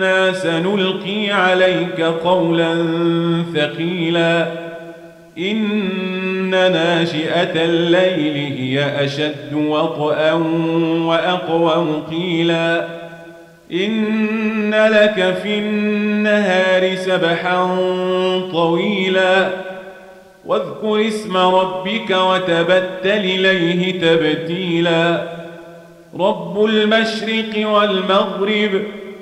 إنا سنلقي عليك قولا ثقيلا إن ناشئة الليل هي أشد وطئا وأقوم قيلا إن لك في النهار سبحا طويلا واذكر اسم ربك وتبتل إليه تبتيلا رب المشرق والمغرب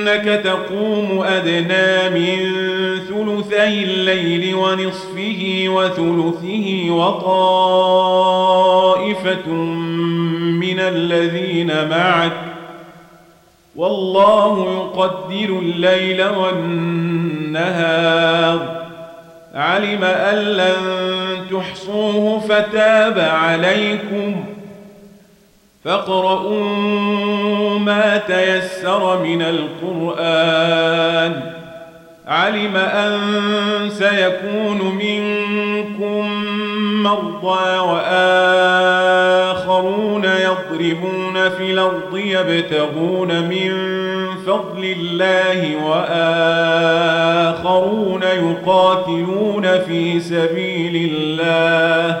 أنك تقوم أدنى من ثلثي الليل ونصفه وثلثه وطائفة من الذين معك. والله يقدر الليل والنهار. علم أن لن تحصوه فتاب عليكم. فاقرؤوا ما تيسر من القرآن. علم أن سيكون منكم مرضى وآخرون يضربون في الأرض يبتغون من فضل الله وآخرون يقاتلون في سبيل الله.